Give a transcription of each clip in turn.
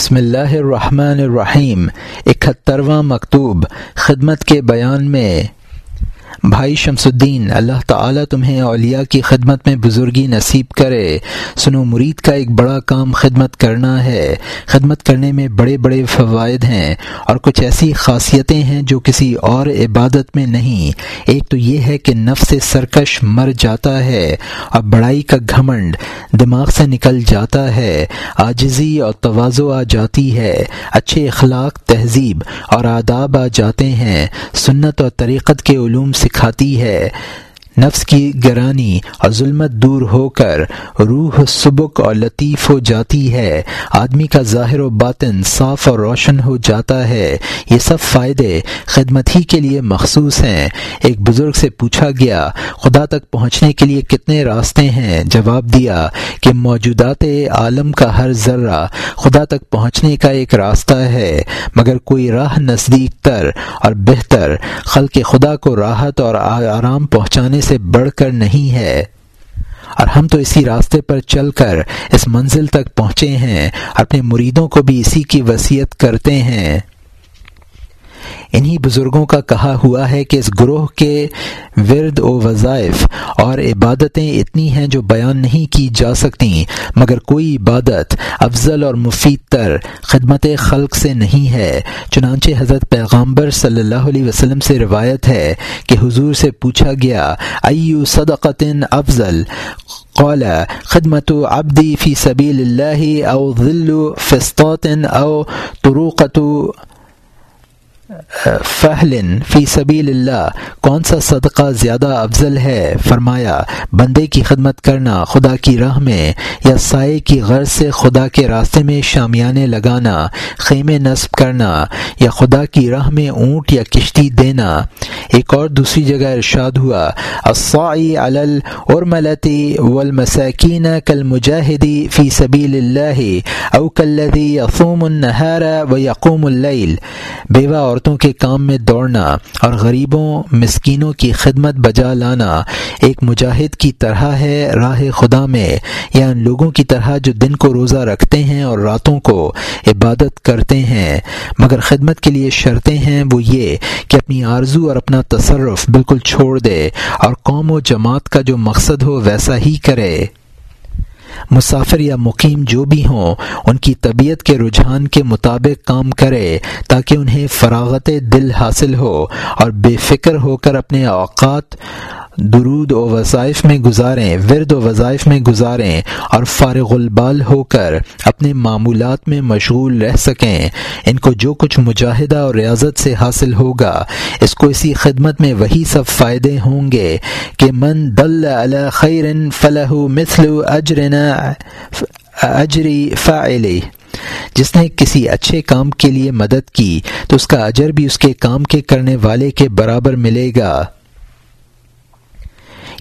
بسم اللہ الرحمن الرحیم اکہترواں مکتوب خدمت کے بیان میں۔ بھائی شمس الدین اللہ تعالیٰ تمہیں اولیاء کی خدمت میں بزرگی نصیب کرے۔ سنو، مرید کا ایک بڑا کام خدمت کرنا ہے۔ خدمت کرنے میں بڑے بڑے فوائد ہیں اور کچھ ایسی خاصیتیں ہیں جو کسی اور عبادت میں نہیں۔ ایک تو یہ ہے کہ نفس سرکش مر جاتا ہے اور بڑائی کا گھمنڈ دماغ سے نکل جاتا ہے۔ آجزی اور توازو آ جاتی ہے۔ اچھے اخلاق، تہذیب اور آداب آ جاتے ہیں۔ سنت اور طریقت کے علوم سے سکھاتی ہے۔ نفس کی گرانی اور ظلمت دور ہو کر روح سبک اور لطیف ہو جاتی ہے۔ آدمی کا ظاہر و باطن صاف اور روشن ہو جاتا ہے۔ یہ سب فائدے خدمت ہی کے لیے مخصوص ہیں۔ ایک بزرگ سے پوچھا گیا، خدا تک پہنچنے کے لیے کتنے راستے ہیں؟ جواب دیا کہ موجودات عالم کا ہر ذرہ خدا تک پہنچنے کا ایک راستہ ہے، مگر کوئی راہ نزدیک تر اور بہتر خلق خدا کو راحت اور آرام پہنچانے سے سے بڑھ کر نہیں ہے۔ اور ہم تو اسی راستے پر چل کر اس منزل تک پہنچے ہیں۔ اپنے مریدوں کو بھی اسی کی وصیت کرتے ہیں۔ انہی بزرگوں کا کہا ہوا ہے کہ اس گروہ کے ورد و وظائف اور عبادتیں اتنی ہیں جو بیان نہیں کی جا سکتی، مگر کوئی عبادت افضل اور مفید تر خدمت خلق سے نہیں ہے۔ چنانچہ حضرت پیغامبر صلی اللہ علیہ وسلم سے روایت ہے کہ حضور سے پوچھا گیا، ایو صدقت افضل؟ قال، خدمت عبدی فی سبیل اللہ، او ظل فسطات او طروقت فہلن فی سبیل اللہ کون سا صدقہ زیادہ افضل ہے؟ فرمایا، بندے کی خدمت کرنا خدا کی راہ میں، یا سائے کی غرض سے خدا کے راستے میں شامیانے لگانا، خیمے نصب کرنا، یا خدا کی راہ میں اونٹ یا کشتی دینا۔ ایک اور دوسری جگہ ارشاد ہوا، الصاعی علی ارملتی والمساکین کالمجاہدی فی سبیل اللہ او کالذی یصوم النہار و یقوم اللیل۔ بیوہ عورتوں کے کام میں دوڑنا اور غریبوں، مسکینوں کی خدمت بجا لانا ایک مجاہد کی طرح ہے راہ خدا میں یا ان لوگوں کی طرح جو دن کو روزہ رکھتے ہیں اور راتوں کو عبادت کرتے ہیں۔ مگر خدمت کے لیے شرطیں ہیں وہ یہ کہ اپنی آرزو اور اپنا تصرف بالکل چھوڑ دے اور قوم و جماعت کا جو مقصد ہو ویسا ہی کرے۔ مسافر یا مقیم جو بھی ہوں، ان کی طبیعت کے رجحان کے مطابق کام کرے تاکہ انہیں فراغت دل حاصل ہو اور بے فکر ہو کر اپنے اوقات درود و وظائف میں گزاریں، ورد و وظائف میں گزاریں اور فارغ البال ہو کر اپنے معمولات میں مشغول رہ سکیں۔ ان کو جو کچھ مجاہدہ اور ریاضت سے حاصل ہوگا، اس کو اسی خدمت میں وہی سب فائدے ہوں گے کہ من دل علی خیر فلاح مثل اجرنا اجری فعلی جس نے کسی اچھے کام کے لیے مدد کی، تو اس کا اجر بھی اس کے کام کے کرنے والے کے برابر ملے گا۔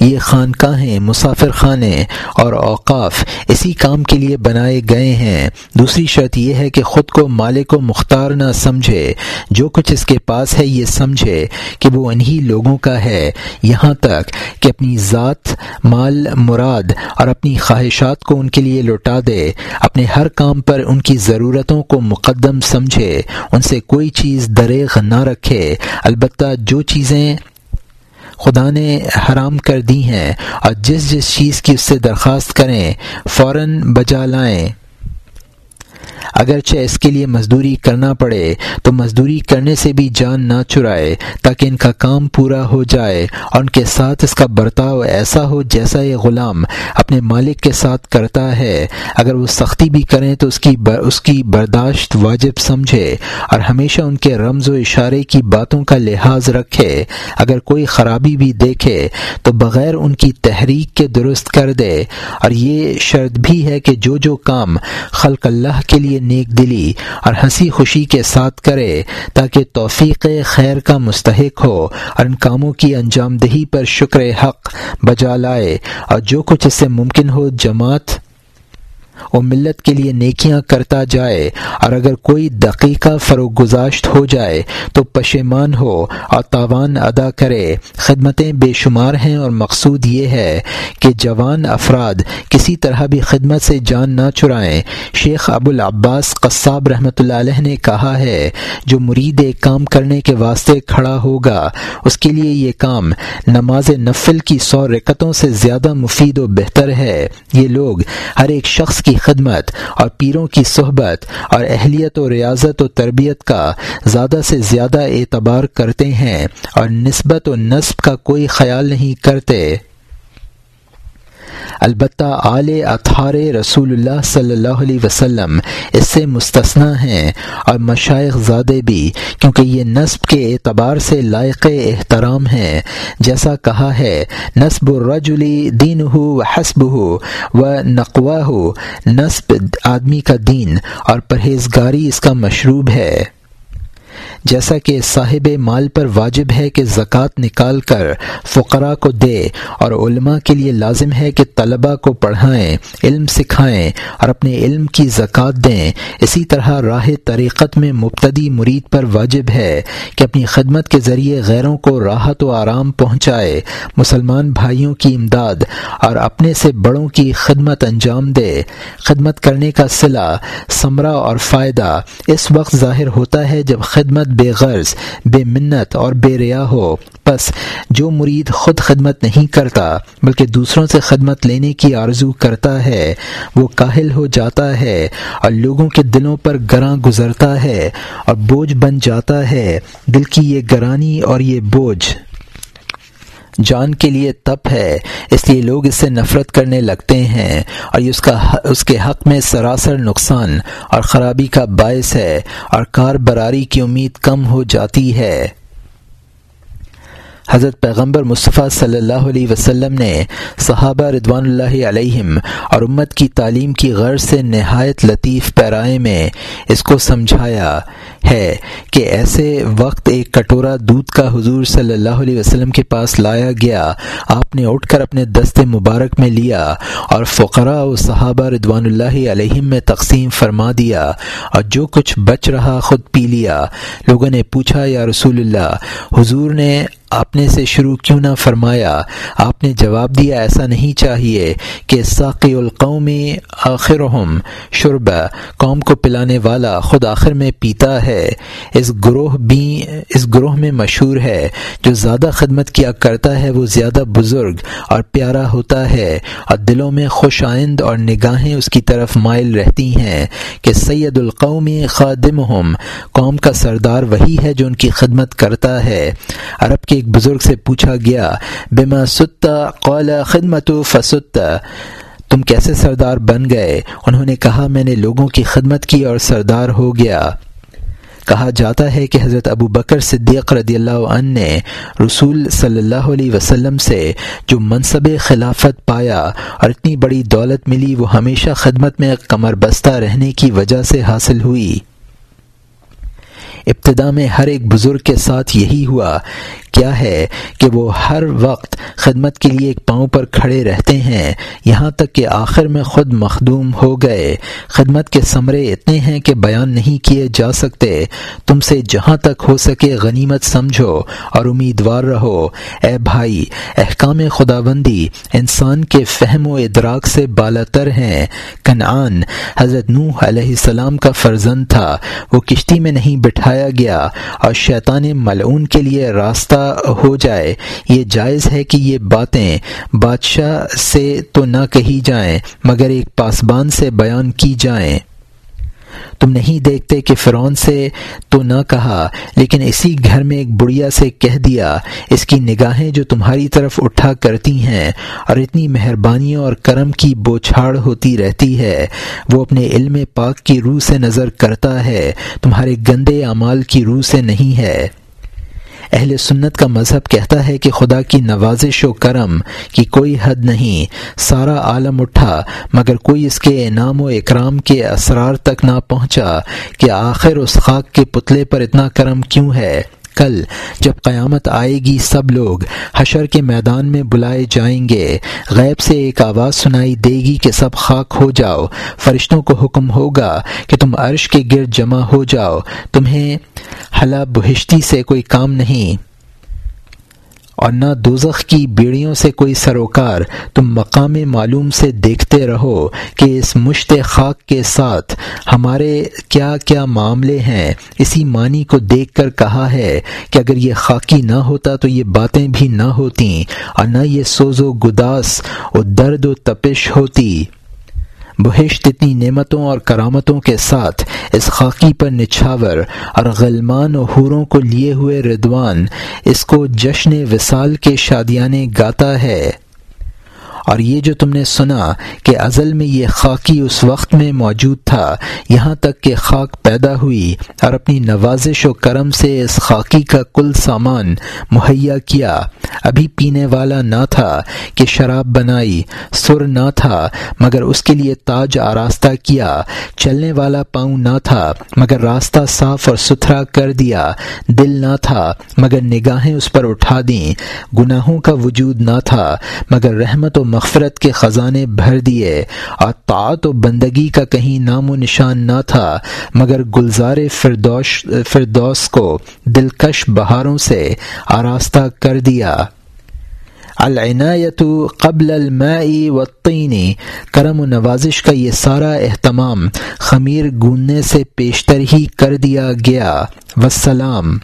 یہ خانقاہیں مسافر خانے اور اوقاف اسی کام کے لیے بنائے گئے ہیں۔ دوسری شرط یہ ہے کہ خود کو مالک و مختار نہ سمجھے۔ جو کچھ اس کے پاس ہے یہ سمجھے کہ وہ انہی لوگوں کا ہے۔ یہاں تک کہ اپنی ذات، مال، مراد اور اپنی خواہشات کو ان کے لیے لوٹا دے۔ اپنے ہر کام پر ان کی ضرورتوں کو مقدم سمجھے۔ ان سے کوئی چیز دریغ نہ رکھے۔ البتہ جو چیزیں خدا نے حرام کر دی ہیں اور جس جس چیز کی اس سے درخواست کریں، فوراً بجا لائیں۔ اگرچہ اس کے لیے مزدوری کرنا پڑے، تو مزدوری کرنے سے بھی جان نہ چرائے، تاکہ ان کا کام پورا ہو جائے اور ان کے ساتھ اس کا برتاؤ ایسا ہو جیسا یہ غلام اپنے مالک کے ساتھ کرتا ہے۔ اگر وہ سختی بھی کریں تو اس کی بر، اس کی برداشت واجب سمجھے اور ہمیشہ ان کے رمز و اشارے کی باتوں کا لحاظ رکھے۔ اگر کوئی خرابی بھی دیکھے تو بغیر ان کی تحریک کے درست کر دے۔ اور یہ شرط بھی ہے کہ جو جو کام خلق اللہ کے لیے نیک دلی اور ہنسی خوشی کے ساتھ کرے تاکہ توفیق خیر کا مستحق ہو اور ان کاموں کی انجام دہی پر شکر حق بجا لائے اور جو کچھ اس سے ممکن ہو جماعت وہ ملت کے لیے نیکیاں کرتا جائے اور اگر کوئی دقیقہ فروغ گزاشت ہو جائے تو پشیمان ہو اور تاوان ادا کرے۔ خدمتیں بے شمار ہیں اور مقصود یہ ہے کہ جوان افراد کسی طرح بھی خدمت سے جان نہ چرائیں۔ شیخ ابو العباس قصاب رحمۃ اللہ علیہ نے کہا ہے، جو مرید ایک کام کرنے کے واسطے کھڑا ہوگا، اس کے لیے یہ کام نماز نفل کی سو رکتوں سے زیادہ مفید و بہتر ہے۔ یہ لوگ ہر ایک شخص کی خدمت اور پیروں کی صحبت اور اہلیت و ریاضت و تربیت کا زیادہ سے زیادہ اعتبار کرتے ہیں اور نسبت و نصب کا کوئی خیال نہیں کرتے۔ البتہ آل اطہار رسول اللہ صلی اللہ علیہ وسلم اس سے مستثنا ہیں اور مشائق زادے بھی، کیونکہ یہ نصب کے اعتبار سے لائق احترام ہیں۔ جیسا کہا ہے نصب الرجلی دین ہو و حسب ہو و نقوا ہو نصب آدمی کا دین اور پرہیزگاری اس کا مشروب ہے۔ جیسا کہ صاحب مال پر واجب ہے کہ زکوٰۃ نکال کر فقراء کو دے اور علماء کے لیے لازم ہے کہ طلباء کو پڑھائیں، علم سکھائیں اور اپنے علم کی زکوٰۃ دیں۔ اسی طرح راہ طریقت میں مبتدی مرید پر واجب ہے کہ اپنی خدمت کے ذریعے غیروں کو راحت و آرام پہنچائے، مسلمان بھائیوں کی امداد اور اپنے سے بڑوں کی خدمت انجام دے۔ خدمت کرنے کا صلہ، ثمرہ اور فائدہ اس وقت ظاہر ہوتا ہے جب خدمت بے غرض، بے منت اور بے ریا ہو۔ بس جو مرید خود خدمت نہیں کرتا، بلکہ دوسروں سے خدمت لینے کی آرزو کرتا ہے، وہ کاہل ہو جاتا ہے اور لوگوں کے دلوں پر گراں گزرتا ہے اور بوجھ بن جاتا ہے۔ دل کی یہ گرانی اور یہ بوجھ جان کے لیے تپ ہے، اس لیے لوگ اس سے نفرت کرنے لگتے ہیں، اور یہ اس کا اس کے حق میں سراسر نقصان اور خرابی کا باعث ہے، اور کار براری کی امید کم ہو جاتی ہے۔ حضرت پیغمبر مصطفیٰ صلی اللہ علیہ وسلم نے صحابہ ردوان اللہ علیہم اور امت کی تعلیم کی غرض سے نہایت لطیف پیرائے میں اس کو سمجھایا ہے کہ ایسے وقت ایک کٹورا دودھ کا حضور صلی اللہ علیہ وسلم کے پاس لایا گیا، آپ نے اٹھ کر اپنے دست مبارک میں لیا اور فقراء و صحابہ ردوان اللہ علیہم میں تقسیم فرما دیا اور جو کچھ بچ رہا خود پی لیا۔ لوگوں نے پوچھا، یا رسول اللہ، حضور نے آپ نے سے شروع کیوں نہ فرمایا؟ آپ نے جواب دیا، ایسا نہیں چاہیے کہ ساقی القومی آخر شرب قوم کو پلانے والا خود آخر میں پیتا ہے۔ اس گروہ بھی، اس گروہ میں مشہور ہے۔ جو زیادہ خدمت کیا کرتا ہے، وہ زیادہ بزرگ اور پیارا ہوتا ہے اور دلوں میں خوش آئند اور نگاہیں اس کی طرف مائل رہتی ہیں کہ سید القومی خادم قوم کا سردار وہی ہے جو ان کی خدمت کرتا ہے۔ عرب کے ایک بزرگ سے پوچھا گیا، بما ستا قال خدمت فستا تم کیسے سردار بن گئے؟ انہوں نے کہا، میں نے لوگوں کی خدمت کی اور سردار ہو گیا۔ کہا جاتا ہے کہ حضرت ابو بکر صدیق رضی اللہ عنہ نے رسول صلی اللہ علیہ وسلم سے جو منصب خلافت پایا اور اتنی بڑی دولت ملی، وہ ہمیشہ خدمت میں کمر بستہ رہنے کی وجہ سے حاصل ہوئی۔ ابتدا میں ہر ایک بزرگ کے ساتھ یہی ہوا کیا ہے کہ وہ ہر وقت خدمت کے لیے ایک پاؤں پر کھڑے رہتے ہیں۔ یہاں تک کہ آخر میں خود مخدوم ہو گئے۔ خدمت کے ثمرے اتنے ہیں کہ بیان نہیں کیے جا سکتے۔ تم سے جہاں تک ہو سکے غنیمت سمجھو اور امیدوار رہو۔ اے بھائی، احکام خدا بندی انسان کے فہم و ادراک سے بالا تر ہیں۔ کنعان، حضرت نوح علیہ السلام کا فرزند تھا۔ وہ کشتی میں نہیں بٹھایا گیا اور شیطان ملعون کے لیے راستہ ہو جائے۔ یہ جائز ہے کہ یہ باتیں بادشاہ سے تو نہ کہی جائیں، مگر ایک پاسبان سے بیان کی جائیں۔ تم نہیں دیکھتے کہ فرعون سے تو نہ کہا، لیکن اسی گھر میں ایک بڑھیا سے کہہ دیا، اس کی نگاہیں جو تمہاری طرف اٹھا کرتی ہیں، اور اتنی مہربانیوں اور کرم کی بوچھاڑ ہوتی رہتی ہے۔ وہ اپنے علم پاک کی روح سے نظر کرتا ہے، تمہارے گندے اعمال کی روح سے نہیں ہے۔ اہل سنت کا مذہب کہتا ہے کہ خدا کی نوازش و کرم کی کوئی حد نہیں، سارا عالم اٹھا، مگر کوئی اس کے انعام و اکرام کے اسرار تک نہ پہنچا کہ آخر اس خاک کے پتلے پر اتنا کرم کیوں ہے؟ کل جب قیامت آئے گی سب لوگ، حشر کے میدان میں بلائے جائیں گے۔ غیب سے ایک آواز سنائی دے گی کہ سب خاک ہو جاؤ۔ فرشتوں کو حکم ہوگا کہ تم عرش کے گرد جمع ہو جاؤ۔ تمہیں حلا بہشتی سے کوئی کام نہیں۔ اور نہ دوزخ کی بیڑیوں سے کوئی سروکار، تم مقام معلوم سے دیکھتے رہو کہ اس مشت خاک کے ساتھ ہمارے کیا کیا معاملے ہیں۔ اسی معنی کو دیکھ کر کہا ہے کہ اگر یہ خاکی نہ ہوتا تو یہ باتیں بھی نہ ہوتیں اور نہ یہ سوز و گداس و درد و تپش ہوتی۔ بہشت اتنی نعمتوں اور کرامتوں کے ساتھ اس خاکی پر نچھاور اور غلمان و حوروں کو لیے ہوئے ردوان اس کو جشن وصال کے شادیانے گاتا ہے۔ اور یہ جو تم نے سنا کہ ازل میں یہ خاکی اس وقت میں موجود تھا، یہاں تک کہ خاک پیدا ہوئی اور اپنی نوازش و کرم سے اس خاکی کا کل سامان مہیا کیا۔ ابھی پینے والا نہ تھا کہ شراب بنائی، سر نہ تھا، مگر اس کے لیے تاج آراستہ کیا۔ چلنے والا پاؤں نہ تھا، مگر راستہ صاف اور ستھرا کر دیا۔ دل نہ تھا، مگر نگاہیں اس پر اٹھا دیں۔ گناہوں کا وجود نہ تھا، مگر رحمت و مغفرت کے خزانے بھر دیے۔ اور طاعت و بندگی کا کہیں نام و نشان نہ تھا، مگر گلزار فردوش فردوس کو دلکش بہاروں سے آراستہ کر دیا۔ العنایت قبل الماء والطین۔ کرم و نوازش کا یہ سارا اہتمام خمیر گوننے سے پیشتر ہی کر دیا گیا۔ وسلام